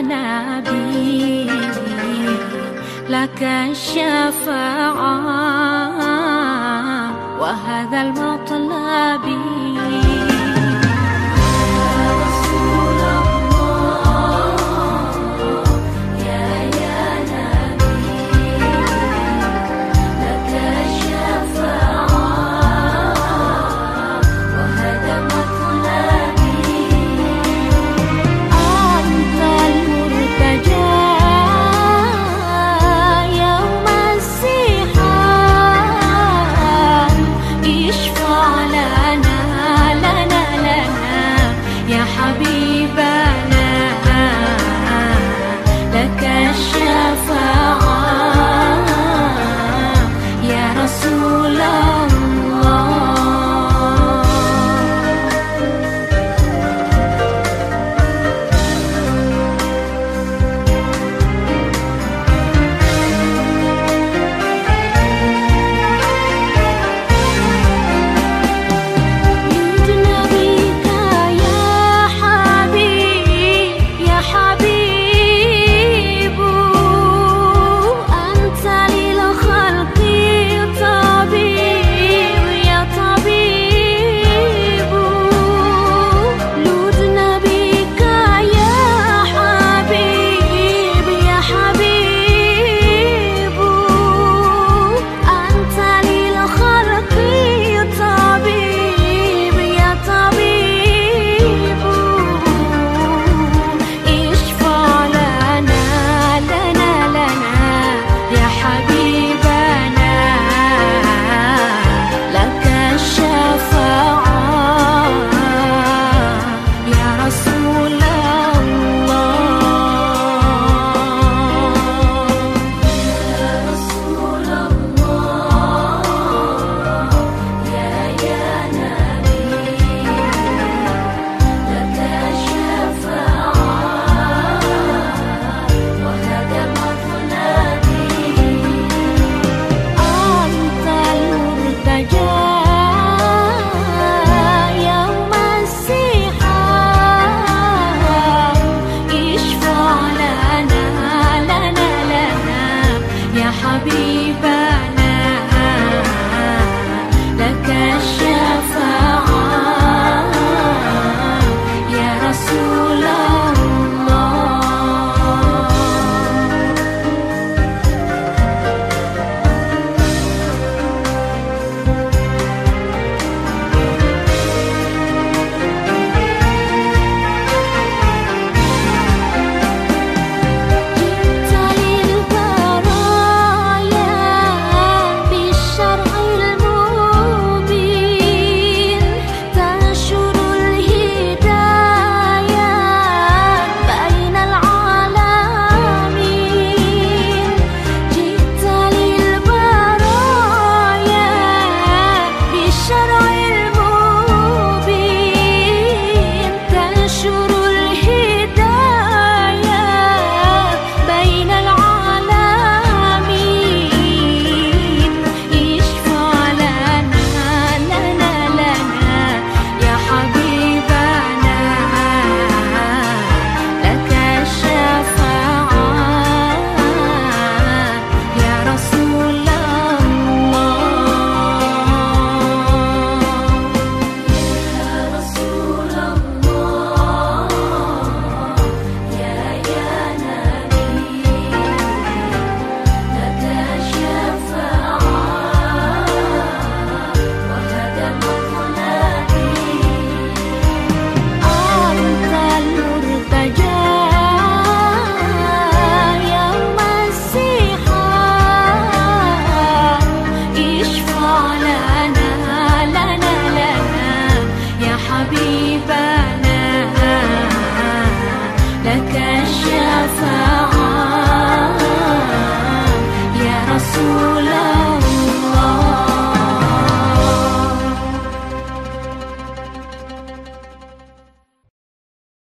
نبي لك الشفاعة وهذا المطلب.